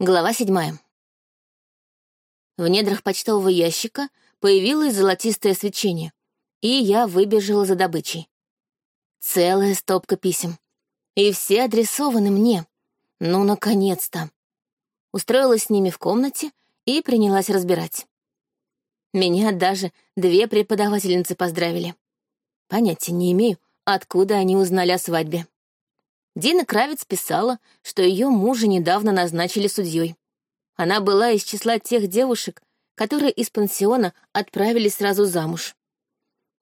Глава седьмая. В недрах почтового ящика появилось золотистое свечение, и я выбежала за добычей. Целая стопка писем. И все адресованы мне. Ну, наконец-то. Устроилась с ними в комнате и принялась разбирать. Меня даже две преподавательницы поздравили. Понятия не имею, откуда они узнали о свадьбе. Дина Кравец писала, что ее мужа недавно назначили судьей. Она была из числа тех девушек, которые из пансиона отправились сразу замуж.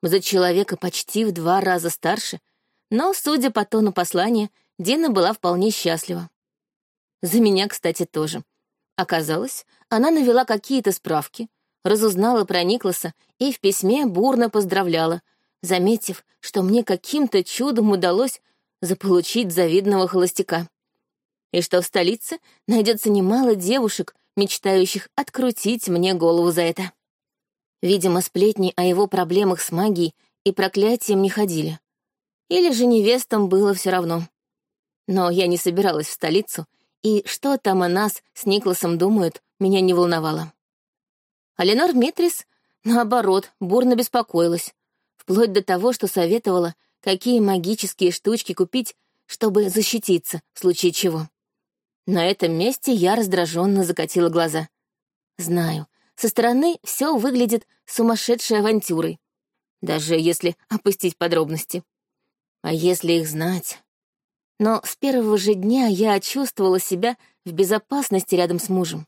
За человека почти в два раза старше, но, судя по тону послания, Дина была вполне счастлива. За меня, кстати, тоже. Оказалось, она навела какие-то справки, разузнала про Никласа и в письме бурно поздравляла, заметив, что мне каким-то чудом удалось заполучить завидного холостяка. И что в столице найдется немало девушек, мечтающих открутить мне голову за это. Видимо, сплетни о его проблемах с магией и проклятием не ходили. Или же невестам было все равно. Но я не собиралась в столицу, и что там о нас с Никласом думают, меня не волновало. А Ленор Митрис, наоборот, бурно беспокоилась, вплоть до того, что советовала какие магические штучки купить, чтобы защититься в случае чего. На этом месте я раздраженно закатила глаза. Знаю, со стороны все выглядит сумасшедшей авантюрой, даже если опустить подробности. А если их знать? Но с первого же дня я чувствовала себя в безопасности рядом с мужем.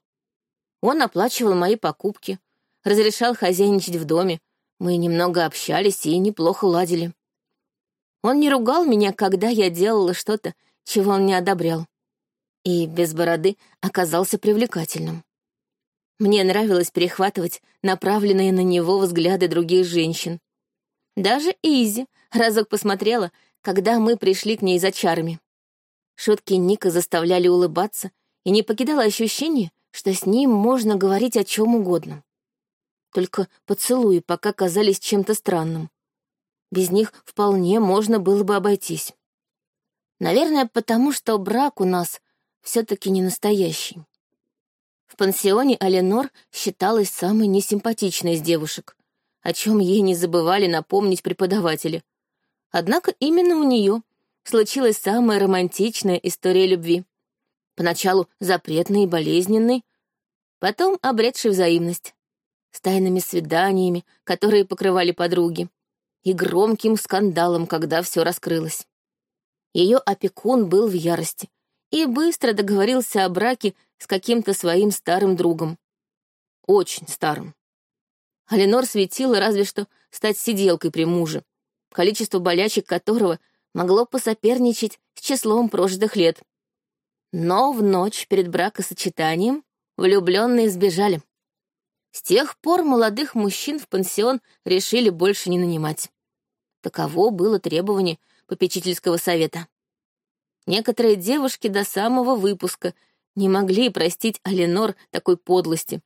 Он оплачивал мои покупки, разрешал хозяйничать в доме, мы немного общались и неплохо ладили. Он не ругал меня, когда я делала что-то, чего он не одобрял. И без бороды оказался привлекательным. Мне нравилось перехватывать направленные на него взгляды других женщин. Даже Изи разок посмотрела, когда мы пришли к ней за чарами. Шутки Ника заставляли улыбаться, и не покидало ощущение, что с ним можно говорить о чем угодно. Только поцелуи пока казались чем-то странным. Без них вполне можно было бы обойтись. Наверное, потому что брак у нас все-таки не настоящий. В пансионе Аленор считалась самой несимпатичной из девушек, о чем ей не забывали напомнить преподаватели. Однако именно у нее случилась самая романтичная история любви. Поначалу запретной и болезненной, потом обретшей взаимность, с тайными свиданиями, которые покрывали подруги и громким скандалом, когда все раскрылось. Ее опекун был в ярости и быстро договорился о браке с каким-то своим старым другом. Очень старым. Аленор светила разве что стать сиделкой при муже, количество болячек которого могло посоперничать с числом прожитых лет. Но в ночь перед бракосочетанием влюбленные сбежали. С тех пор молодых мужчин в пансион решили больше не нанимать. Таково было требование попечительского совета. Некоторые девушки до самого выпуска не могли простить Аленор такой подлости.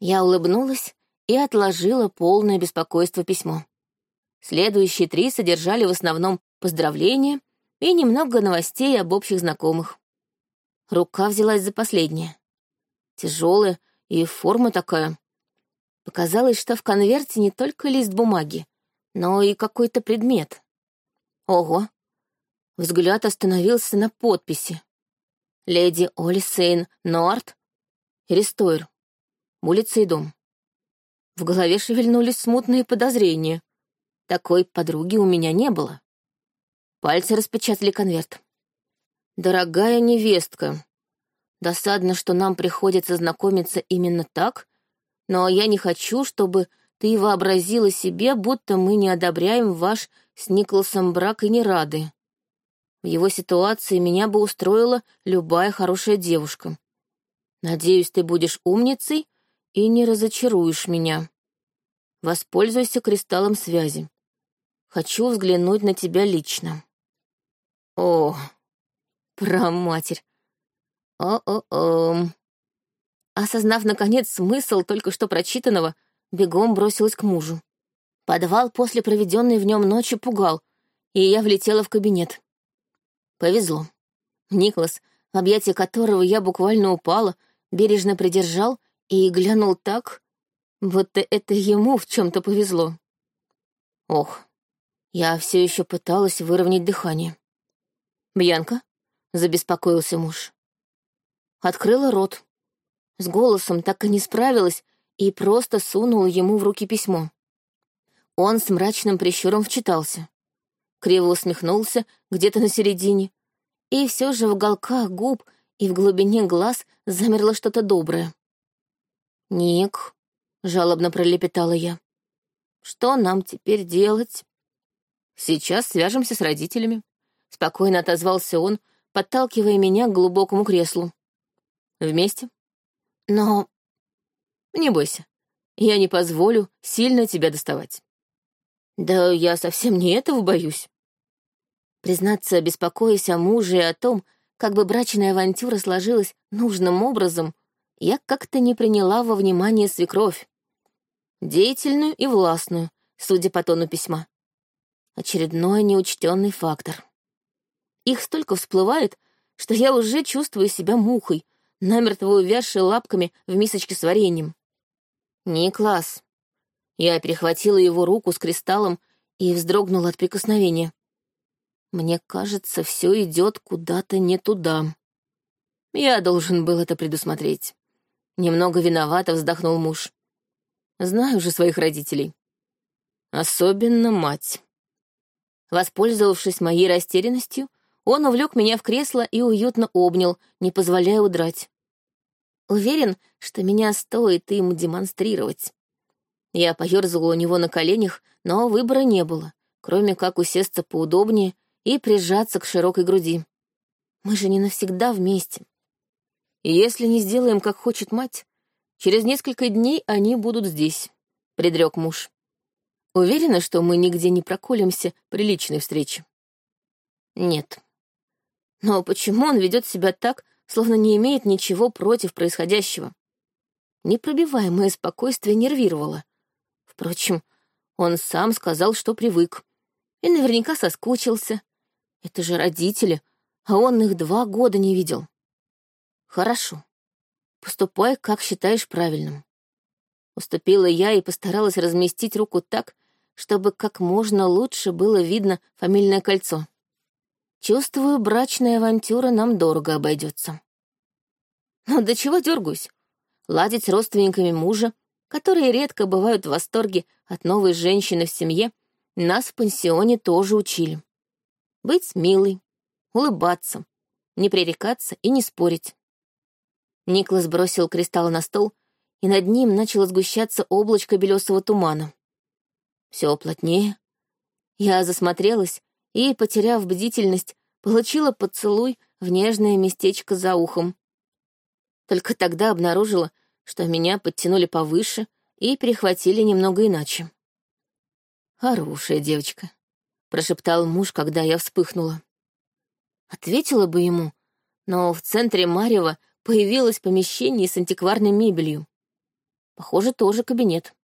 Я улыбнулась и отложила полное беспокойство письмо. Следующие три содержали в основном поздравления и немного новостей об общих знакомых. Рука взялась за последнее. Тяжелая и форма такая. Показалось, что в конверте не только лист бумаги, но и какой-то предмет. Ого! Взгляд остановился на подписи. Леди Олисейн Норт, Рестойр, улица и дом. В голове шевельнулись смутные подозрения. Такой подруги у меня не было. Пальцы распечатали конверт. «Дорогая невестка, Досадно, что нам приходится знакомиться именно так, но я не хочу, чтобы ты вообразила себе, будто мы не одобряем ваш с Николасом брак и не рады. В его ситуации меня бы устроила любая хорошая девушка. Надеюсь, ты будешь умницей и не разочаруешь меня. Воспользуйся кристаллом связи. Хочу взглянуть на тебя лично. О, проматерь, о-о-о. Осознав, наконец, смысл только что прочитанного, бегом бросилась к мужу. Подвал после проведенной в нем ночи пугал, и я влетела в кабинет. Повезло. Никлас в объятия которого я буквально упала, бережно придержал и глянул так, будто это ему в чем-то повезло. Ох, я все еще пыталась выровнять дыхание. «Бьянка?» — забеспокоился муж. Открыла рот. С голосом так и не справилась и просто сунула ему в руки письмо. Он с мрачным прищуром вчитался. Криво усмехнулся где-то на середине, и все же в уголках губ и в глубине глаз замерло что-то доброе. «Ник», — жалобно пролепетала я, — «что нам теперь делать?» «Сейчас свяжемся с родителями», — спокойно отозвался он, подталкивая меня к глубокому креслу. «Вместе?» «Но...» «Не бойся, я не позволю сильно тебя доставать». «Да я совсем не этого боюсь». Признаться, беспокоясь о муже и о том, как бы брачная авантюра сложилась нужным образом, я как-то не приняла во внимание свекровь. Деятельную и властную, судя по тону письма. Очередной неучтенный фактор. Их столько всплывает, что я уже чувствую себя мухой, намертво увязшей лапками в мисочке с вареньем. Никлас. Я перехватила его руку с кристаллом и вздрогнула от прикосновения. Мне кажется, все идет куда-то не туда. Я должен был это предусмотреть. Немного виновато вздохнул муж. Знаю же своих родителей. Особенно мать. Воспользовавшись моей растерянностью, он увлек меня в кресло и уютно обнял, не позволяя удрать. Уверен, что меня стоит им демонстрировать. Я поёрзала у него на коленях, но выбора не было, кроме как усесться поудобнее и прижаться к широкой груди. Мы же не навсегда вместе. И если не сделаем, как хочет мать, через несколько дней они будут здесь, — предрек муж. Уверена, что мы нигде не проколемся при личной встрече? Нет. Но почему он ведет себя так, словно не имеет ничего против происходящего? Непробиваемое спокойствие нервировало. Впрочем, он сам сказал, что привык, и наверняка соскучился, это же родители, а он их два года не видел. Хорошо. Поступай, как считаешь правильным. Уступила я и постаралась разместить руку так, чтобы как можно лучше было видно фамильное кольцо. Чувствую, брачная авантюра нам дорого обойдется. Но до чего дергаюсь? Ладить с родственниками мужа, которые редко бывают в восторге от новой женщины в семье, нас в пансионе тоже учили. Быть милой, улыбаться, не пререкаться и не спорить. Никлас бросил кристалл на стол, и над ним начало сгущаться облачко белесого тумана. Все плотнее. Я засмотрелась и, потеряв бдительность, получила поцелуй в нежное местечко за ухом. Только тогда обнаружила, что меня подтянули повыше и перехватили немного иначе. Хорошая девочка прошептал муж, когда я вспыхнула. Ответила бы ему, но в центре Марева появилось помещение с антикварной мебелью. Похоже, тоже кабинет.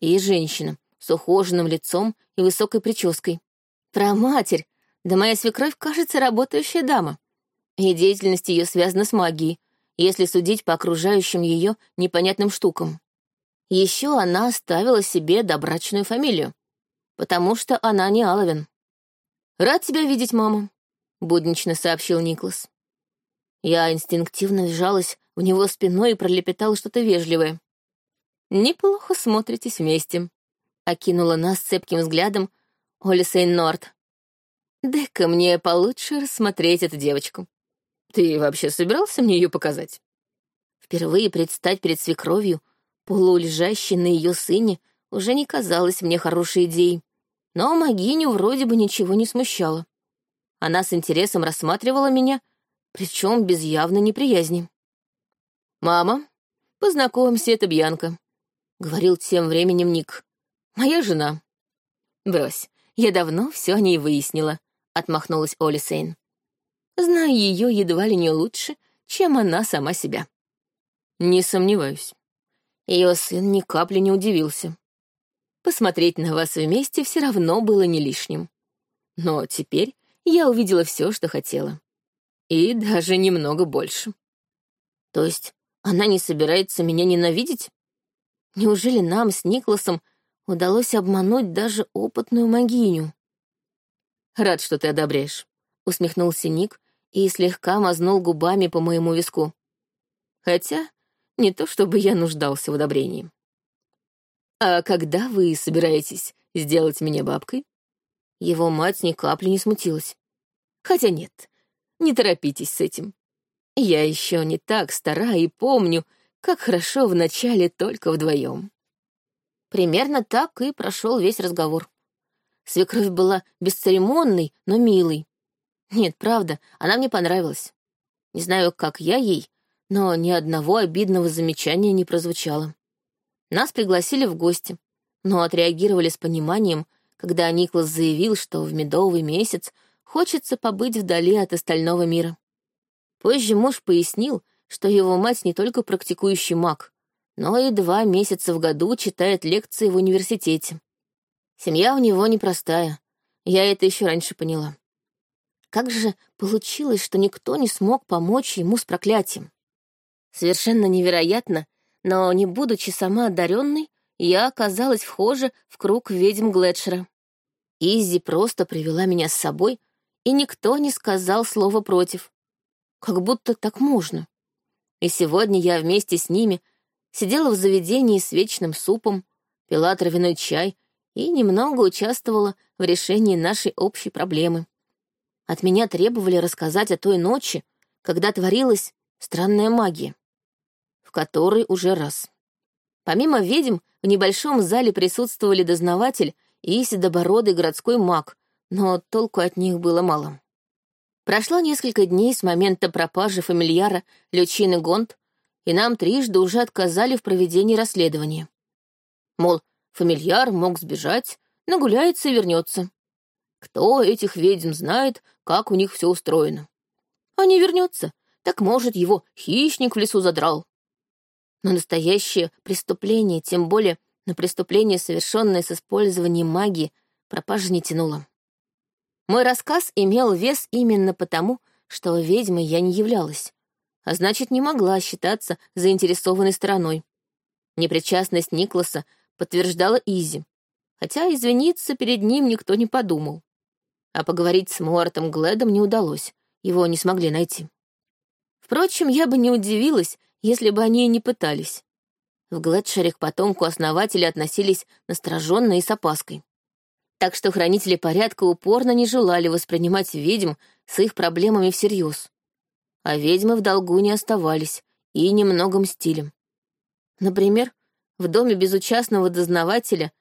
И женщина с ухоженным лицом и высокой прической. Про матерь, да моя свекровь, кажется, работающая дама. И деятельность ее связана с магией, если судить по окружающим ее непонятным штукам. Еще она оставила себе добрачную фамилию потому что она не Аловин. «Рад тебя видеть, мама», — буднично сообщил Никлас. Я инстинктивно сжалась в него спиной и пролепетала что-то вежливое. «Неплохо смотритесь вместе», — окинула нас цепким взглядом Оли Сейн-Норд. «Дай-ка мне получше рассмотреть эту девочку. Ты вообще собирался мне ее показать?» Впервые предстать перед свекровью, полулежащей на ее сыне, уже не казалось мне хорошей идеей. Но Магиню вроде бы ничего не смущало. Она с интересом рассматривала меня, причем без явной неприязни. «Мама, познакомься, это Бьянка», — говорил тем временем Ник. «Моя жена». «Брось, я давно все о ней выяснила», — отмахнулась Оли Сейн. «Знаю ее едва ли не лучше, чем она сама себя». «Не сомневаюсь». Ее сын ни капли не удивился посмотреть на вас вместе все равно было не лишним. Но теперь я увидела все, что хотела. И даже немного больше. То есть она не собирается меня ненавидеть? Неужели нам с Никласом удалось обмануть даже опытную магиню? Рад, что ты одобряешь, усмехнулся Ник и слегка мазнул губами по моему виску. Хотя не то чтобы я нуждался в одобрении. «А когда вы собираетесь сделать меня бабкой?» Его мать ни капли не смутилась. «Хотя нет, не торопитесь с этим. Я еще не так стара и помню, как хорошо вначале только вдвоем. Примерно так и прошел весь разговор. Свекровь была бесцеремонной, но милой. Нет, правда, она мне понравилась. Не знаю, как я ей, но ни одного обидного замечания не прозвучало. Нас пригласили в гости, но отреагировали с пониманием, когда Никлас заявил, что в медовый месяц хочется побыть вдали от остального мира. Позже муж пояснил, что его мать не только практикующий маг, но и два месяца в году читает лекции в университете. Семья у него непростая, я это еще раньше поняла. Как же получилось, что никто не смог помочь ему с проклятием? Совершенно невероятно, но не будучи сама одаренной, я оказалась вхожа в круг ведьм Глетшера. Изи просто привела меня с собой, и никто не сказал слова против. Как будто так можно. И сегодня я вместе с ними сидела в заведении с вечным супом, пила травяной чай и немного участвовала в решении нашей общей проблемы. От меня требовали рассказать о той ночи, когда творилась странная магия в который уже раз. Помимо ведьм, в небольшом зале присутствовали дознаватель и седобородый городской маг, но толку от них было мало. Прошло несколько дней с момента пропажи фамильяра Лючины Гонт, и нам трижды уже отказали в проведении расследования. Мол, фамильяр мог сбежать, нагуляется и вернется. Кто этих ведьм знает, как у них все устроено? А не вернется, так, может, его хищник в лесу задрал. Но настоящее преступление, тем более на преступление, совершенное с использованием магии, пропажа не тянула. Мой рассказ имел вес именно потому, что ведьмой я не являлась, а значит, не могла считаться заинтересованной стороной. Непричастность Никласа подтверждала Изи, хотя извиниться перед ним никто не подумал. А поговорить с Муартом Глэдом не удалось, его не смогли найти. Впрочем, я бы не удивилась, если бы они и не пытались. В Глэдшере к потомку основателя относились настороженно и с опаской. Так что хранители порядка упорно не желали воспринимать ведьм с их проблемами всерьез. А ведьмы в долгу не оставались и немного мстили. Например, в доме безучастного дознавателя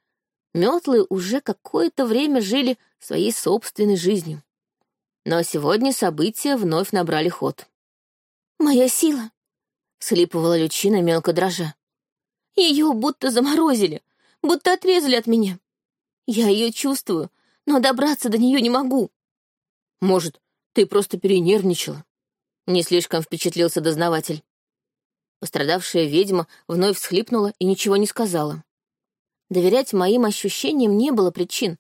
метлы уже какое-то время жили своей собственной жизнью. Но сегодня события вновь набрали ход. «Моя сила — слипывала Лючина, мелко дрожа. Ее будто заморозили, будто отрезали от меня. Я ее чувствую, но добраться до нее не могу. Может, ты просто перенервничала? Не слишком впечатлился дознаватель. Пострадавшая ведьма вновь всхлипнула и ничего не сказала. Доверять моим ощущениям не было причин.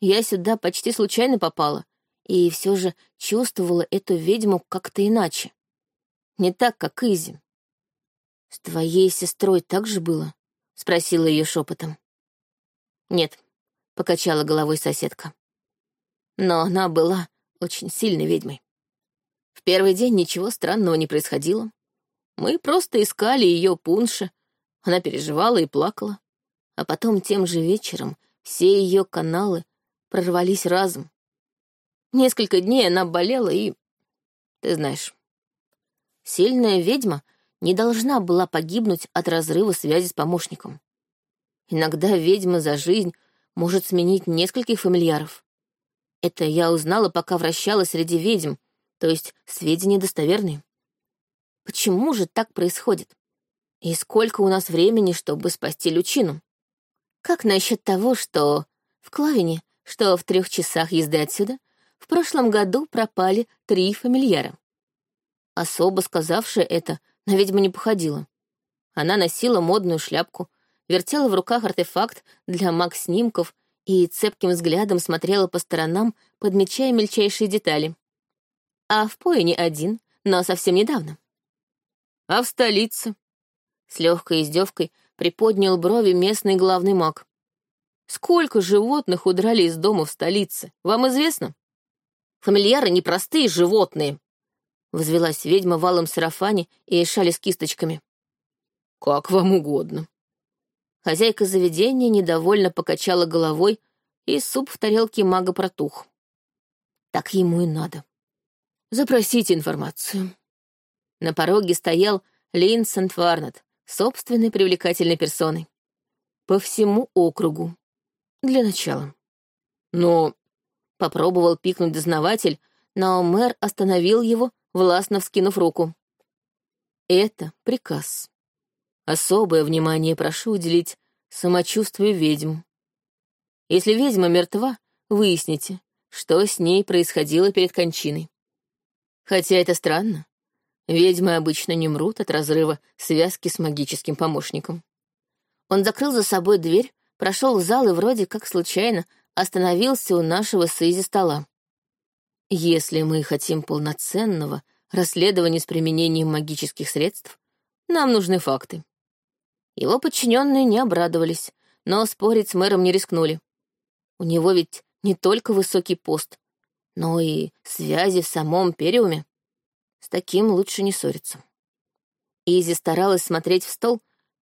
Я сюда почти случайно попала, и все же чувствовала эту ведьму как-то иначе. Не так, как Изи. «С твоей сестрой так же было?» — спросила ее шепотом. «Нет», — покачала головой соседка. «Но она была очень сильной ведьмой. В первый день ничего странного не происходило. Мы просто искали ее пунши, она переживала и плакала. А потом тем же вечером все ее каналы прорвались разом. Несколько дней она болела и... Ты знаешь, сильная ведьма — не должна была погибнуть от разрыва связи с помощником. Иногда ведьма за жизнь может сменить нескольких фамильяров. Это я узнала, пока вращалась среди ведьм, то есть сведения достоверные. Почему же так происходит? И сколько у нас времени, чтобы спасти Лючину? Как насчет того, что в Клавине, что в трех часах езды отсюда, в прошлом году пропали три фамильяра? Особо сказавшая это на ведьму не походила. Она носила модную шляпку, вертела в руках артефакт для маг-снимков и цепким взглядом смотрела по сторонам, подмечая мельчайшие детали. А в Пое не один, но совсем недавно. А в столице? С легкой издевкой приподнял брови местный главный маг. Сколько животных удрали из дома в столице, вам известно? Фамильяры непростые животные, Возвелась ведьма в алом сарафане и шали с кисточками. «Как вам угодно». Хозяйка заведения недовольно покачала головой, и суп в тарелке мага протух. Так ему и надо. Запросите информацию. На пороге стоял Лин Сент-Варнет, собственной привлекательной персоной. По всему округу. Для начала. Но... Попробовал пикнуть дознаватель, но мэр остановил его, властно вскинув руку. Это приказ. Особое внимание прошу уделить самочувствию ведьм. Если ведьма мертва, выясните, что с ней происходило перед кончиной. Хотя это странно. Ведьмы обычно не мрут от разрыва связки с магическим помощником. Он закрыл за собой дверь, прошел в зал и вроде как случайно остановился у нашего с Изи стола. Если мы хотим полноценного расследования с применением магических средств, нам нужны факты. Его подчиненные не обрадовались, но спорить с мэром не рискнули. У него ведь не только высокий пост, но и связи в самом Периуме. С таким лучше не ссориться. Изи старалась смотреть в стол,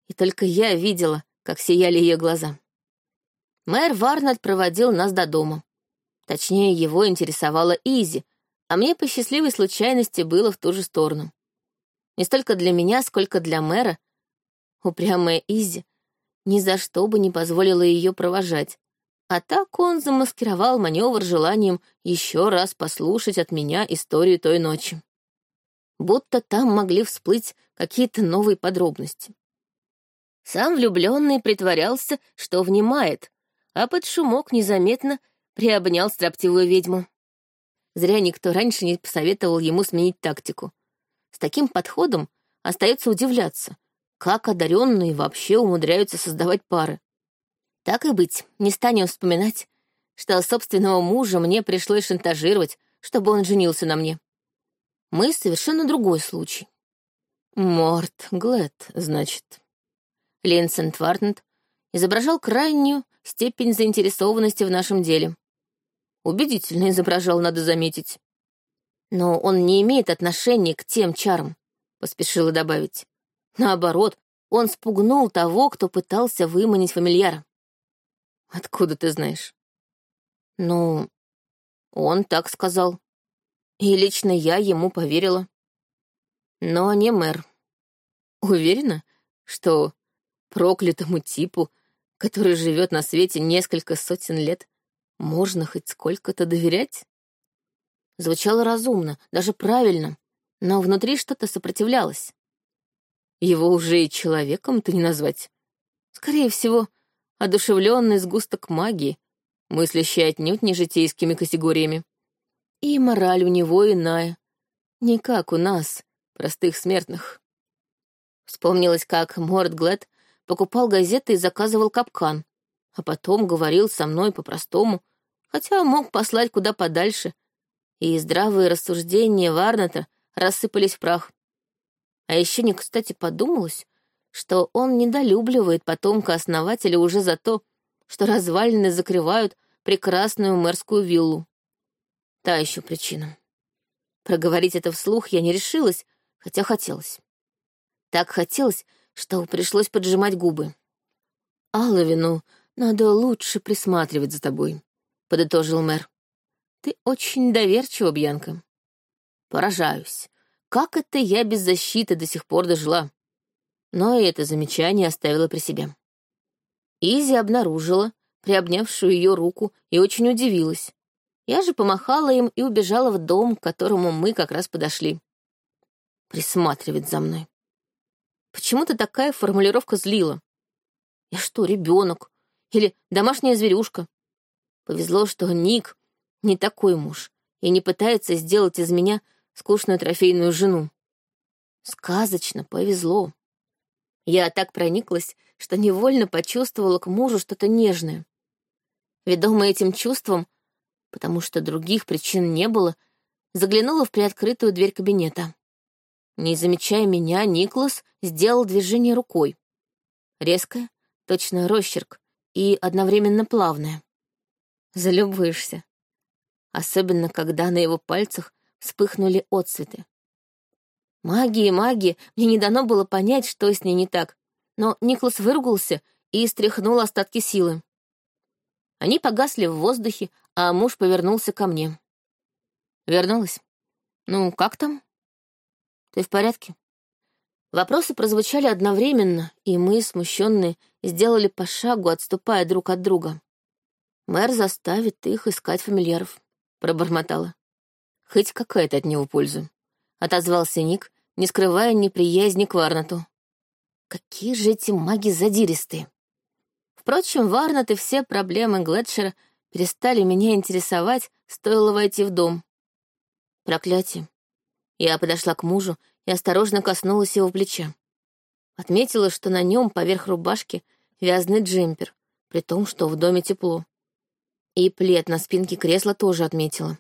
и только я видела, как сияли ее глаза. Мэр Варнольд проводил нас до дома. Точнее, его интересовала Изи, а мне по счастливой случайности было в ту же сторону. Не столько для меня, сколько для мэра. Упрямая Изи ни за что бы не позволила ее провожать. А так он замаскировал маневр желанием еще раз послушать от меня историю той ночи. Будто там могли всплыть какие-то новые подробности. Сам влюбленный притворялся, что внимает, а под шумок незаметно приобнял строптивую ведьму. Зря никто раньше не посоветовал ему сменить тактику. С таким подходом остается удивляться, как одаренные вообще умудряются создавать пары. Так и быть, не станем вспоминать, что собственного мужа мне пришлось шантажировать, чтобы он женился на мне. Мы — совершенно другой случай. Морт Глэд, значит. Линсент Вартнет изображал крайнюю степень заинтересованности в нашем деле. Убедительно изображал, надо заметить. Но он не имеет отношения к тем чарам, поспешила добавить. Наоборот, он спугнул того, кто пытался выманить фамильяра. Откуда ты знаешь? Ну, он так сказал. И лично я ему поверила. Но не мэр. Уверена, что проклятому типу, который живет на свете несколько сотен лет, можно хоть сколько-то доверять? Звучало разумно, даже правильно, но внутри что-то сопротивлялось. Его уже и человеком-то не назвать. Скорее всего, одушевленный сгусток магии, мыслящий отнюдь не житейскими категориями. И мораль у него иная, не как у нас, простых смертных. Вспомнилось, как Морд Глэд покупал газеты и заказывал капкан, а потом говорил со мной по-простому, хотя мог послать куда подальше, и здравые рассуждения Варната рассыпались в прах. А еще не кстати подумалось, что он недолюбливает потомка основателя уже за то, что развалины закрывают прекрасную мэрскую виллу. Та еще причина. Проговорить это вслух я не решилась, хотя хотелось. Так хотелось, что пришлось поджимать губы. Алловину надо лучше присматривать за тобой подытожил мэр. Ты очень доверчива, Бьянка. Поражаюсь. Как это я без защиты до сих пор дожила? Но и это замечание оставила при себе. Изи обнаружила, приобнявшую ее руку, и очень удивилась. Я же помахала им и убежала в дом, к которому мы как раз подошли. Присматривать за мной. Почему-то такая формулировка злила. Я что, ребенок? Или домашняя зверюшка? Повезло, что Ник не такой муж и не пытается сделать из меня скучную трофейную жену. Сказочно повезло. Я так прониклась, что невольно почувствовала к мужу что-то нежное. Ведомая этим чувством, потому что других причин не было, заглянула в приоткрытую дверь кабинета. Не замечая меня, Никлас сделал движение рукой. Резкое, точно росчерк, и одновременно плавное. Залюбуешься. Особенно, когда на его пальцах вспыхнули отцветы. Магии, магии, мне не дано было понять, что с ней не так, но Никлас выругался и стряхнул остатки силы. Они погасли в воздухе, а муж повернулся ко мне. Вернулась. «Ну, как там?» «Ты в порядке?» Вопросы прозвучали одновременно, и мы, смущенные, сделали по шагу, отступая друг от друга. «Мэр заставит их искать фамильяров», — пробормотала. «Хоть какая-то от него польза», — отозвался Ник, не скрывая неприязни к Варнату. «Какие же эти маги задиристые!» Впрочем, Варнат и все проблемы Глетшера перестали меня интересовать, стоило войти в дом. Проклятие. Я подошла к мужу и осторожно коснулась его плеча. Отметила, что на нем поверх рубашки вязаный джемпер, при том, что в доме тепло. И плед на спинке кресла тоже отметила.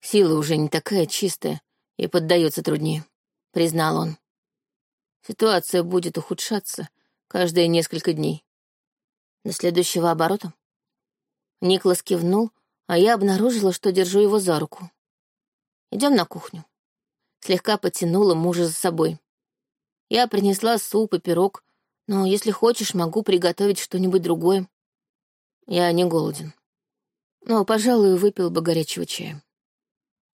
Сила уже не такая чистая и поддается труднее, признал он. Ситуация будет ухудшаться каждые несколько дней. До следующего оборота. Никлас кивнул, а я обнаружила, что держу его за руку. Идем на кухню. Слегка потянула мужа за собой. Я принесла суп и пирог, но если хочешь, могу приготовить что-нибудь другое. Я не голоден. Но, пожалуй, выпил бы горячего чая.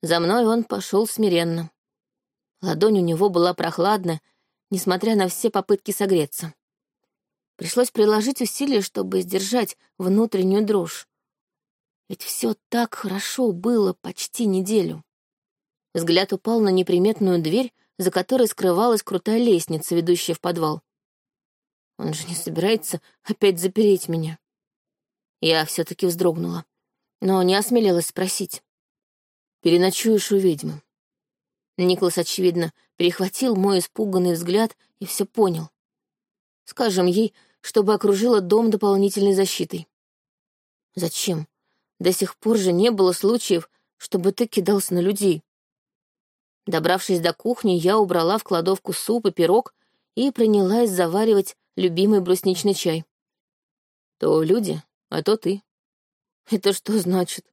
За мной он пошел смиренно. Ладонь у него была прохладная, несмотря на все попытки согреться. Пришлось приложить усилия, чтобы сдержать внутреннюю дрожь. Ведь все так хорошо было почти неделю. Взгляд упал на неприметную дверь, за которой скрывалась крутая лестница, ведущая в подвал. Он же не собирается опять запереть меня. Я все-таки вздрогнула, но не осмелилась спросить. «Переночуешь у ведьмы?» Николас, очевидно, перехватил мой испуганный взгляд и все понял. Скажем ей, чтобы окружила дом дополнительной защитой. Зачем? До сих пор же не было случаев, чтобы ты кидался на людей. Добравшись до кухни, я убрала в кладовку суп и пирог и принялась заваривать любимый брусничный чай. То люди, а то ты. Это что значит?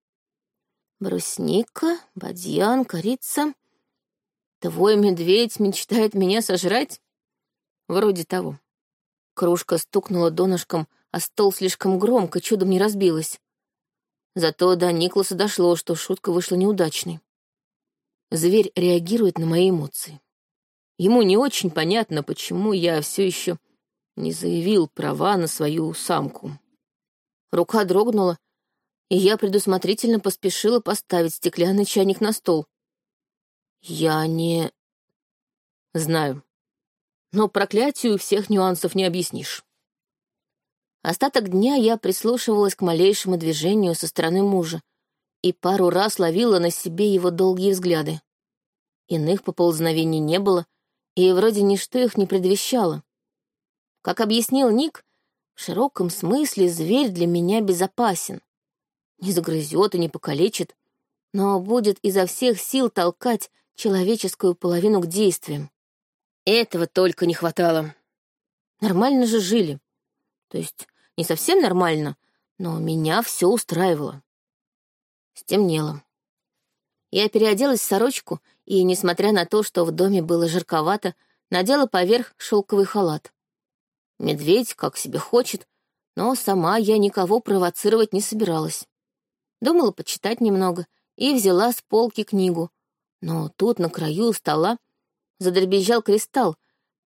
Брусника, бадьян, корица. Твой медведь мечтает меня сожрать? Вроде того. Кружка стукнула донышком, а стол слишком громко, чудом не разбилась. Зато до Никласа дошло, что шутка вышла неудачной. Зверь реагирует на мои эмоции. Ему не очень понятно, почему я все еще не заявил права на свою самку. Рука дрогнула, и я предусмотрительно поспешила поставить стеклянный чайник на стол. Я не... Знаю. Но проклятию всех нюансов не объяснишь. Остаток дня я прислушивалась к малейшему движению со стороны мужа, и пару раз ловила на себе его долгие взгляды. Иных поползновений не было, и вроде ничто их не предвещало. Как объяснил Ник, в широком смысле зверь для меня безопасен. Не загрызет и не покалечит, но будет изо всех сил толкать человеческую половину к действиям. Этого только не хватало. Нормально же жили. То есть не совсем нормально, но меня все устраивало. Стемнело. Я переоделась в сорочку и, несмотря на то, что в доме было жарковато, надела поверх шелковый халат. Медведь как себе хочет, но сама я никого провоцировать не собиралась. Думала почитать немного и взяла с полки книгу, но тут на краю стола задребезжал кристалл,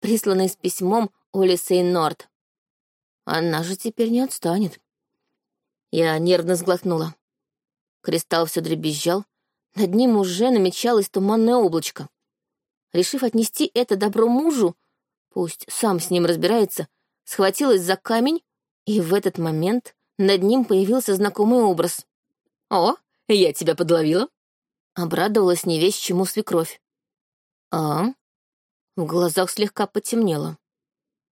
присланный с письмом Оли Сейн-Норд. Она же теперь не отстанет. Я нервно сглотнула. Кристалл все дребезжал, над ним уже намечалось туманное облачко. Решив отнести это добро мужу, пусть сам с ним разбирается, схватилась за камень, и в этот момент над ним появился знакомый образ. «О, я тебя подловила!» Обрадовалась не весь чему свекровь. «А?» В глазах слегка потемнело.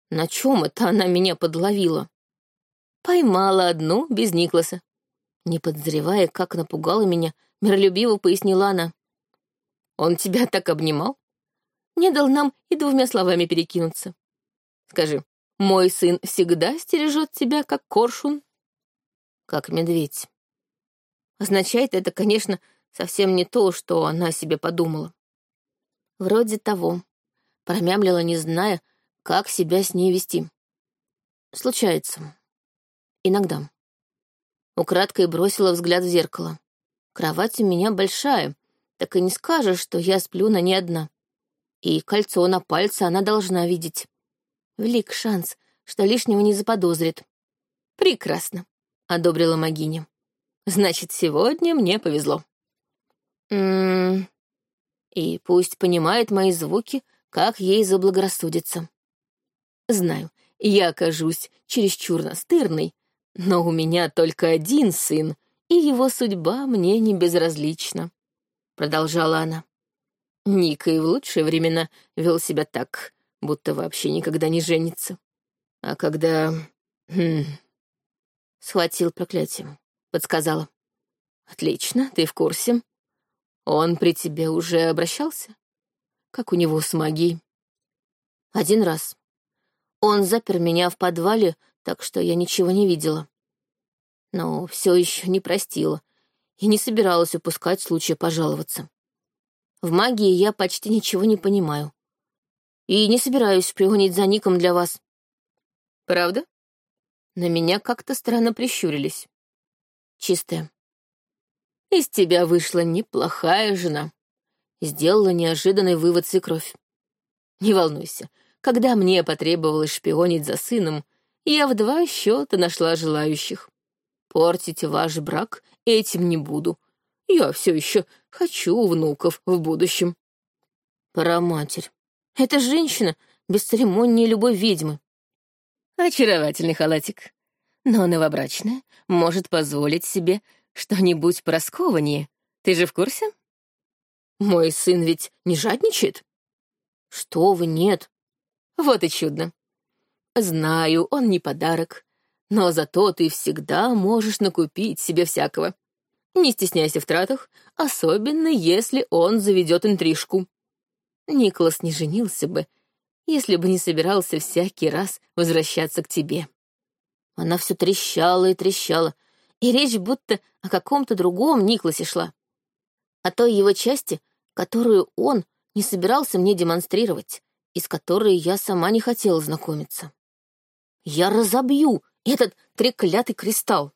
На чем это она меня подловила? Поймала одну без Никласа. Не подозревая, как напугала меня, миролюбиво пояснила она. Он тебя так обнимал? Не дал нам и двумя словами перекинуться. Скажи, мой сын всегда стережет тебя, как коршун? Как медведь. Означает это, конечно, совсем не то, что она себе подумала. Вроде того. Промямлила, не зная, как себя с ней вести. Случается. Иногда. Украдкой бросила взгляд в зеркало. Кровать у меня большая, так и не скажешь, что я сплю на ней одна. И кольцо на пальце она должна видеть. Велик шанс, что лишнего не заподозрит. «Прекрасно», — одобрила Магиня. «Значит, сегодня мне повезло». М -м И пусть понимает мои звуки, как ей заблагорассудится. Знаю, я окажусь чересчур настырной, но у меня только один сын, и его судьба мне не безразлична», — продолжала она. Ника и в лучшие времена вел себя так, будто вообще никогда не женится. А когда... Хм... Схватил проклятием, подсказала. Отлично, ты в курсе. Он при тебе уже обращался? Как у него с магией? Один раз. Он запер меня в подвале, так что я ничего не видела. Но все еще не простила и не собиралась упускать случая пожаловаться. В магии я почти ничего не понимаю. И не собираюсь пригонить за Ником для вас. Правда? На меня как-то странно прищурились. Чистая. Из тебя вышла неплохая жена. Сделала неожиданный вывод свекровь. Не волнуйся, когда мне потребовалось шпионить за сыном, я в два счета нашла желающих. Портить ваш брак этим не буду. Я все еще хочу внуков в будущем. Пора матерь. Это женщина без церемонии любой ведьмы. Очаровательный халатик. Но новобрачная может позволить себе что-нибудь пораскованнее. Ты же в курсе? Мой сын ведь не жадничает? Что вы, нет. Вот и чудно. Знаю, он не подарок, но зато ты всегда можешь накупить себе всякого. Не стесняйся в тратах, особенно если он заведет интрижку. Николас не женился бы, если бы не собирался всякий раз возвращаться к тебе. Она все трещала и трещала, и речь будто о каком-то другом Никласе шла. О той его части, которую он не собирался мне демонстрировать, и с которой я сама не хотела знакомиться. Я разобью этот треклятый кристалл.